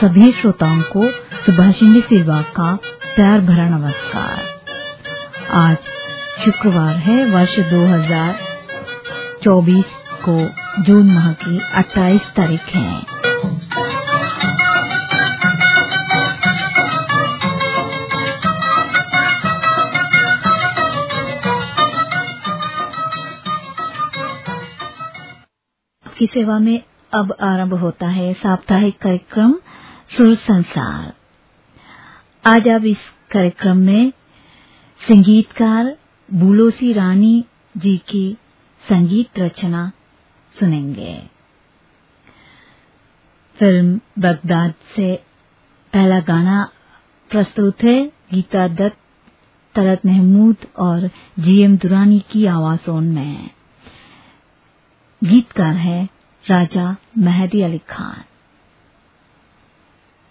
सभी श्रोताओं को सुभाषिनी सेवा का प्यार भरा नमस्कार। आज शुक्रवार है, वर्ष 2024 को जून माह की 28 तारीख है। की सेवा में अब आरंभ होता है साप्ताहिक कार्यक्रम सुर संसार आज आप इस कार्यक्रम में संगीतकार बुलोसी रानी जी की संगीत रचना सुनेंगे। फ़िल्म बगदाद से पहला गाना प्रस्तुत है गीता दत्त, तलत महमूद और जीएम दुरानी की आवाजों में। गीतकार है राजा मेहदी अली खान।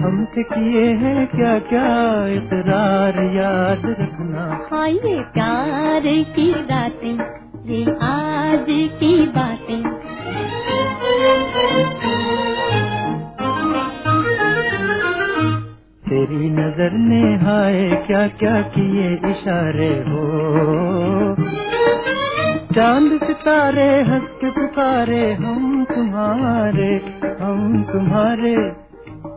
हमसे किए हैं क्या क्या इकरार याद रखना। हाँ ये प्यार की रातें ये आज की बातें। तेरी नज़र ने हाय क्या क्या किए इशारे हो। चाँद सितारे हंस के पुकारे हम तुम्हारे हम तुम्हारे।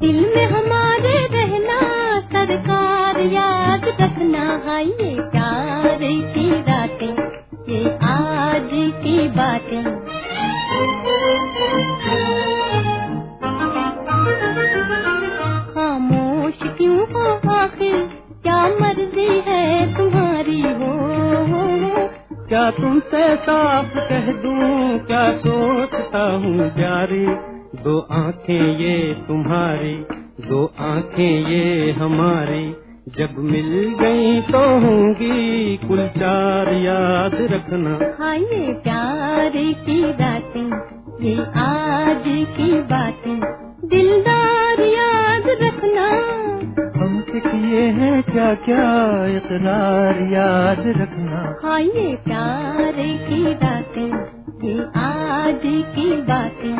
दिल में हमारे रहना, सरकार याद रखना है, ये प्यार की रातें ये आज की बातें। खामोश क्यों हो आखिर? क्या मर्ज़ी है तुम्हारी? हो। क्या तुमसे साफ़ कह दूँ, क्या सोचता हूँ प्यारी? दो आँखें ये तुम्हारी दो आँखें ये हमारी। जब मिल गई तो होंगी कुल चार याद रखना। हाँ ये प्यार की बातें ये आज की बातें। दिलदार याद रखना। हमसे किए हैं क्या क्या इकरार याद रखना। हाँ ये प्यार की बातें। ये आज की बातें।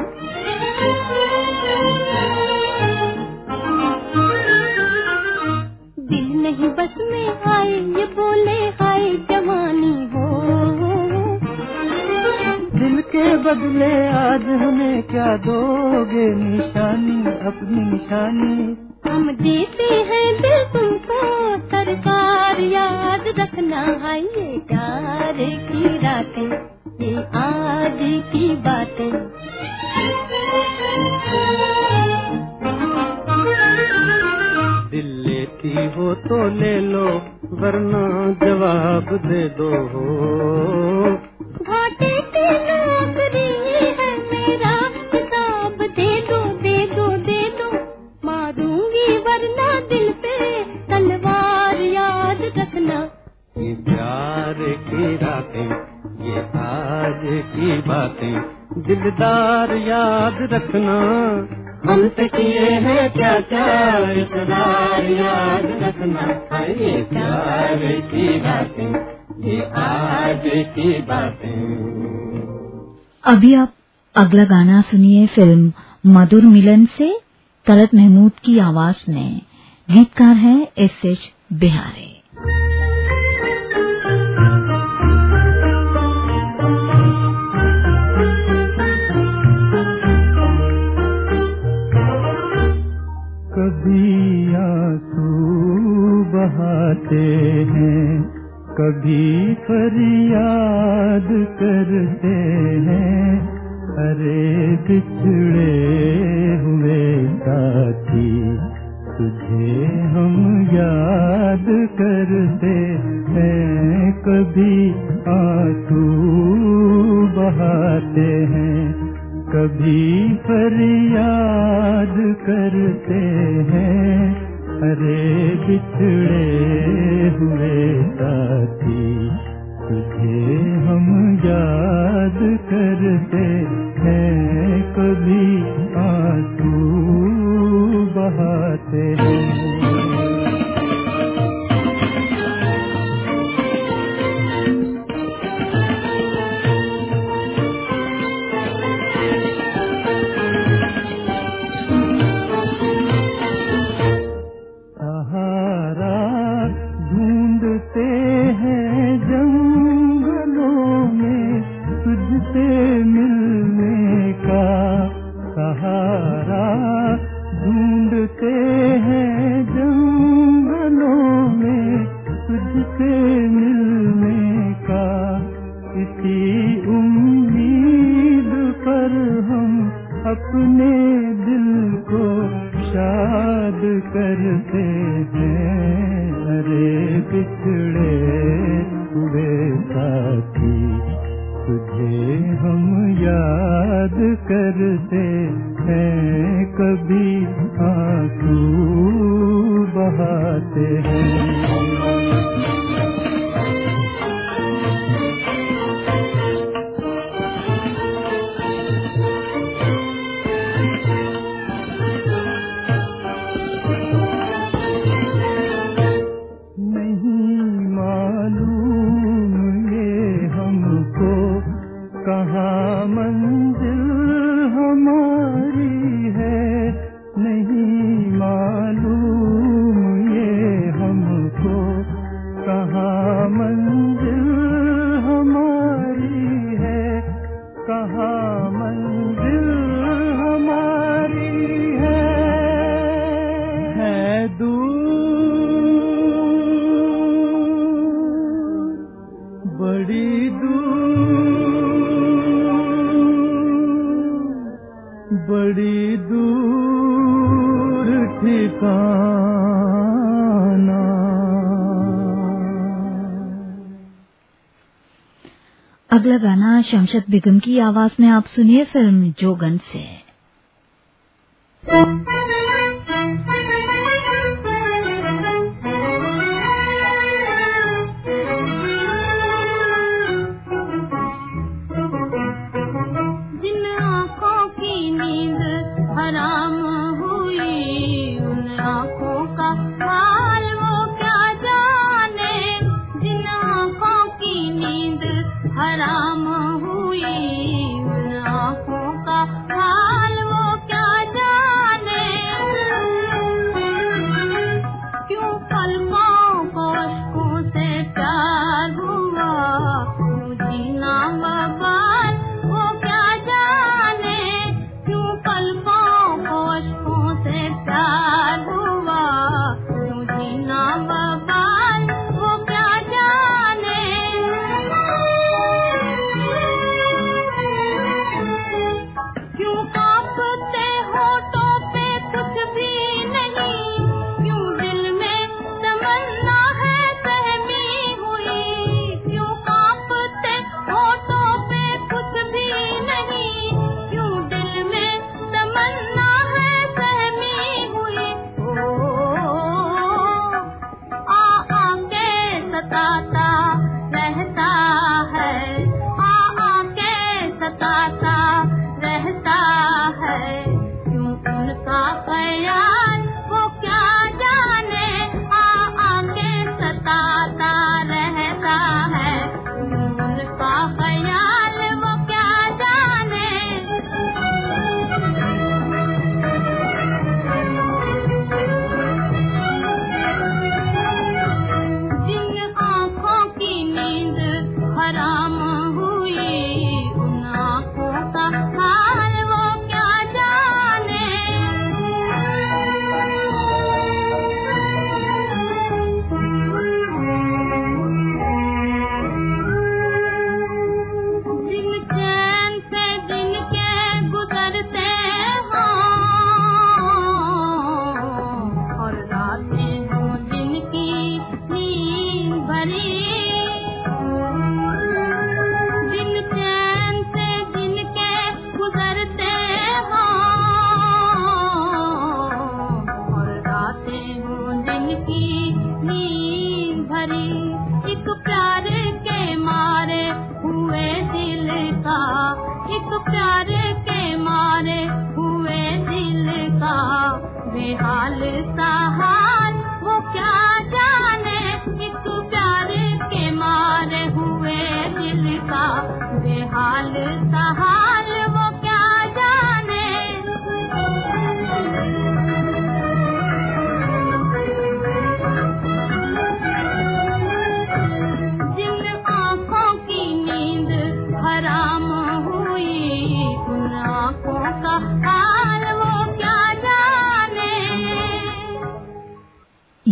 दिल नहीं बस में आए ये बोले हाय जवानी हो। दिल के बदले आज हमें क्या दोगे निशानी अपनी निशानी हम देते हैं दिल तुमको सरकार याद रखना है ये प्यार की रातें। ये आज की बातें। दिल लेती हो तो ले लो वरना जवाब दे दो। है मेरा हिसाब दे दो दे दो दे दो। मारूँगी वरना आज की बातें। दिलदार याद रखना। हमसे किए हैं क्या क्या इकरार याद रखना। ये प्यार की बातें ये आज की बातें। अभी आप अगला गाना सुनिए फ़िल्म मधुर मिलन से तलत महमूद की आवाज़ में। गीतकार है एस एच बिहारी। बहाते हैं, कभी फरियाद करते हैं। अरे बिछड़े हुए साथी, तुझे हम याद करते हैं। कभी आँसू बहाते हैं, कभी फरियाद करते हैं। अरे बिछड़े हुए साथी तुझे हम याद करते हैं कभी। अपने कहाँ मंजिल बिगम बेगम की आवाज़ में आप सुनिए फ़िल्म जोगन से।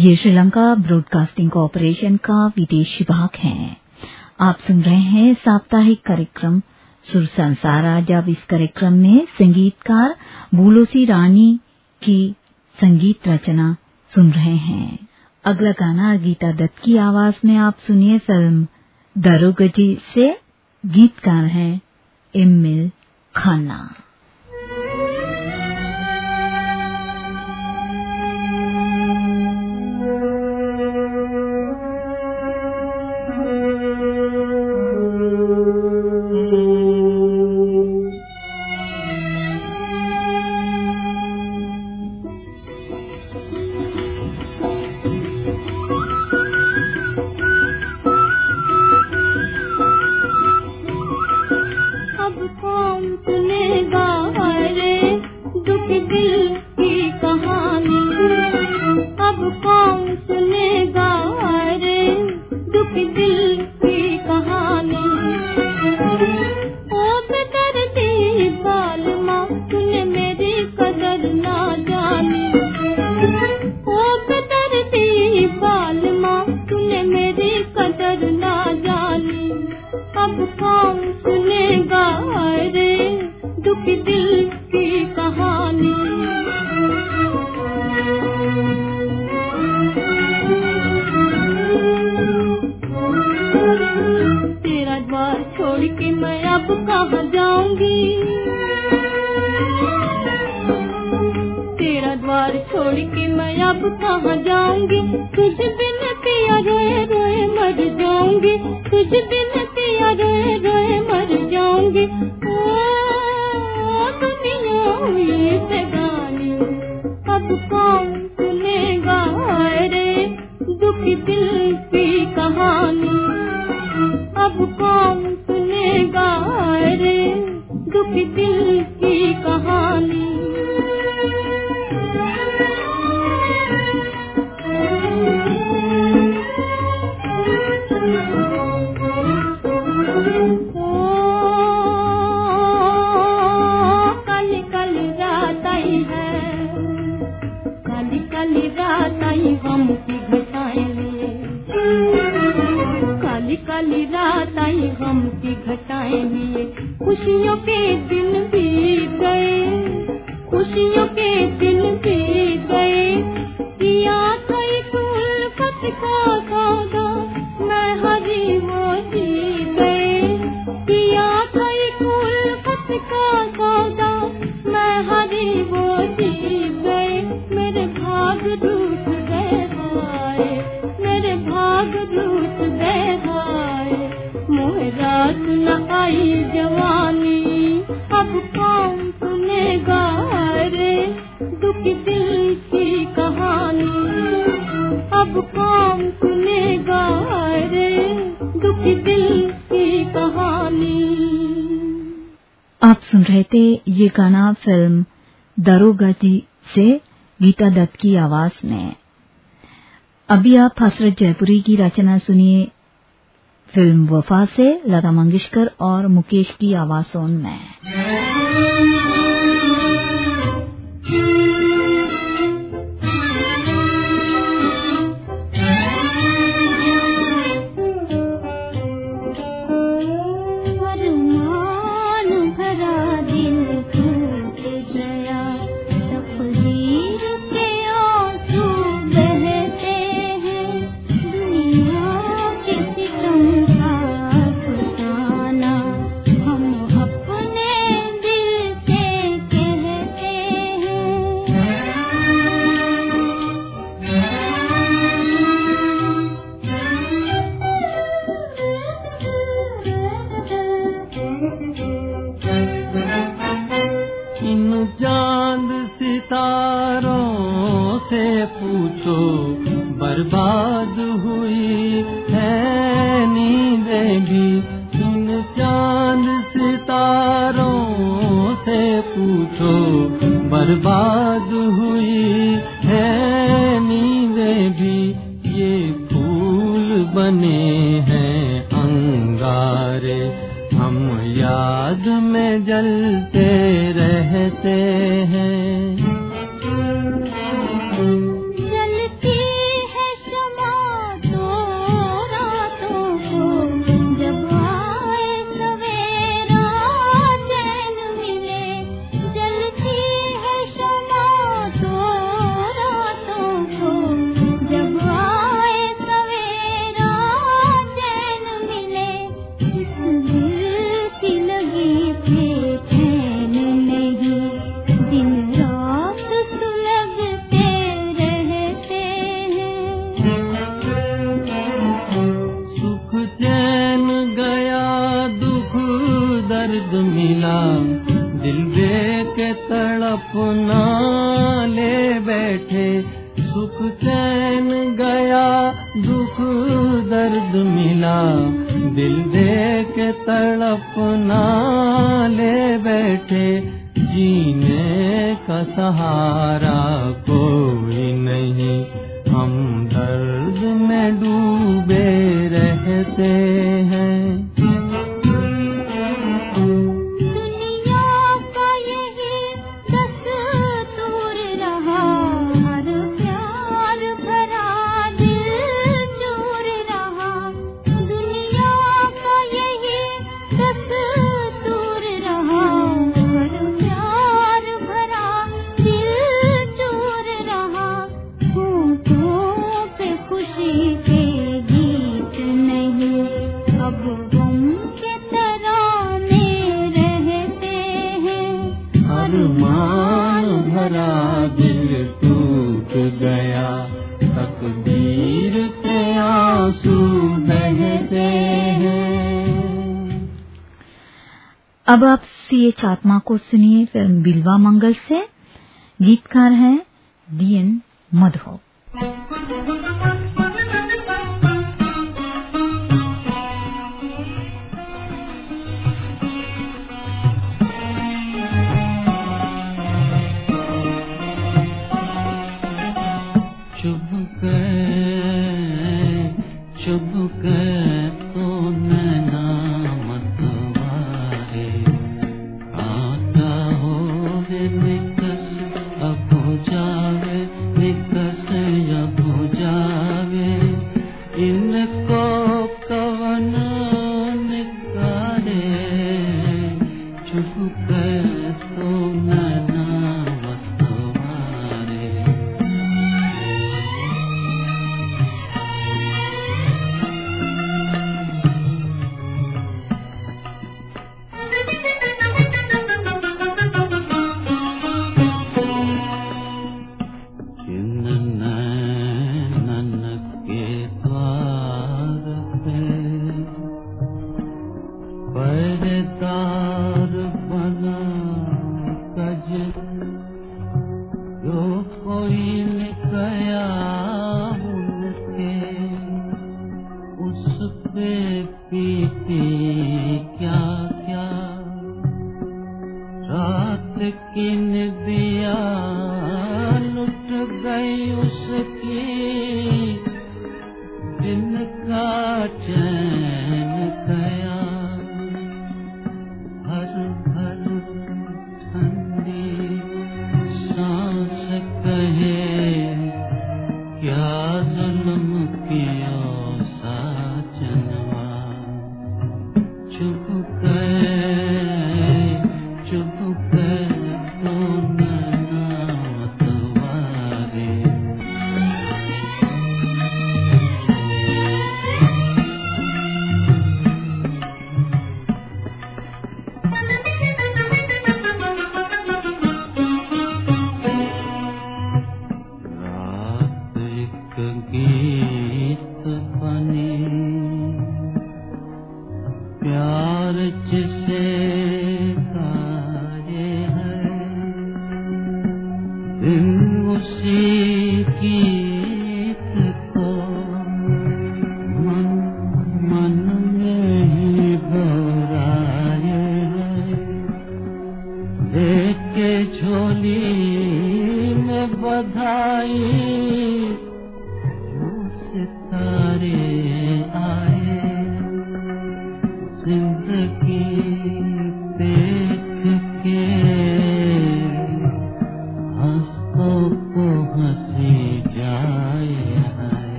ये श्रीलंका ब्रॉडकास्टिंग कॉरपोरेशन का विदेश विभाग है। आप सुन रहे हैं साप्ताहिक कार्यक्रम सुर संसार आज अब इस कार्यक्रम में संगीतकार भूलोसी रानी की संगीत रचना सुन रहे हैं। अगला गाना गीता दत्त की आवाज़ में आप सुनिए फ़िल्म दरोगजी से गीतकार हैं इमिल खाना। Thank you. ये गाना फ़िल्म दरोगा जी से गीता दत्त की आवाज़ में। अभी आप हसरत जयपुरी की रचना सुनिए। फ़िल्म वफा से लता मंगेशकर और मुकेश की आवाजों में। अब आप सी एच आत्मा को सुनिए फ़िल्म बिलवा मंगल से। गीतकार हैं डी Thank मधो।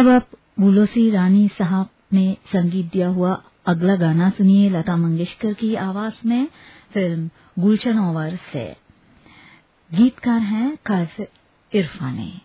अब आप बुलोसी रानी साहब ने संगीत दिया हुआ अगला गाना सुनिए लता मंगेशकर की आवाज़ में, फ़िल्म गुलशन ओवर से। गीतकार हैं कैफ इरफानी।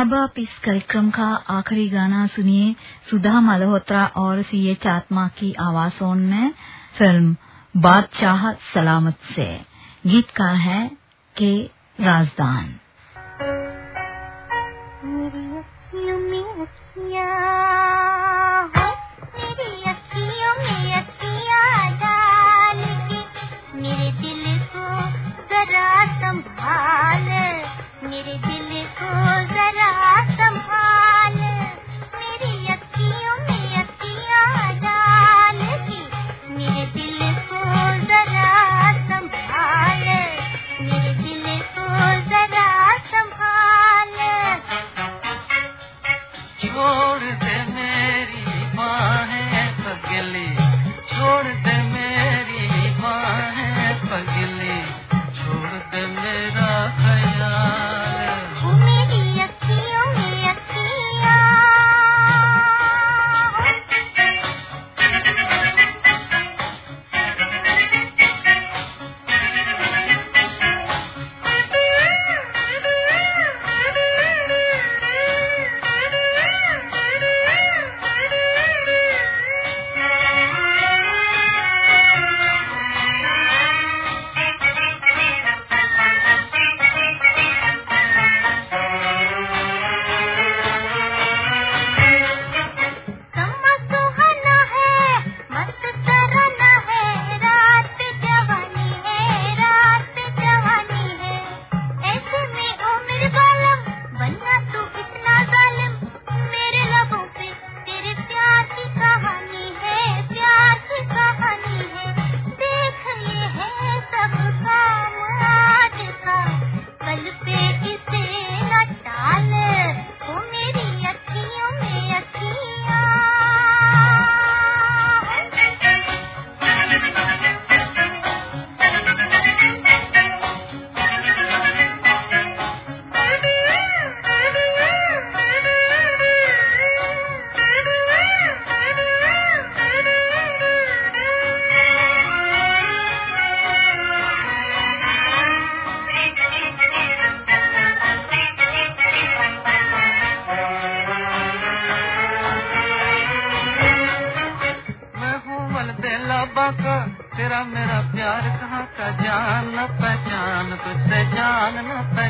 अब आप इस कार्यक्रम का आखिरी गाना सुनिए, सुधा मल्होत्रा और सी एच आत्मा की आवाजों में, फ़िल्म बादशाह सलामत से। गीतकार है के राजदान। Gillian.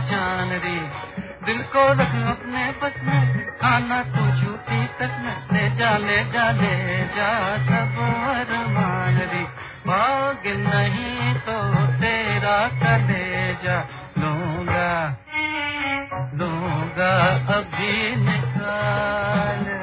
न पहचान रे दिल को रख अपने बस में, खाना तू झूठी तक ले जा ले जा ले जा, सब अरमान रे भाग नहीं तो तेरा कलेजा लूँगा लूँगा अभी निकाल।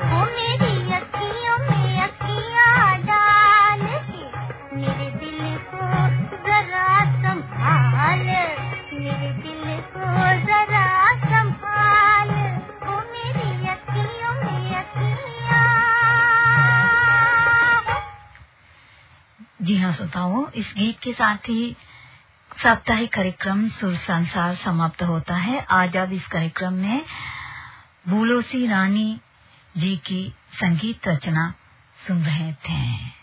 जी हाँ श्रोताओं, इस गीत के साथ ही साप्ताहिक कार्यक्रम सुर संसार समाप्त होता है। आज अब इस कार्यक्रम में भूलोसी रानी जी की संगीत रचना सुन रहे थे।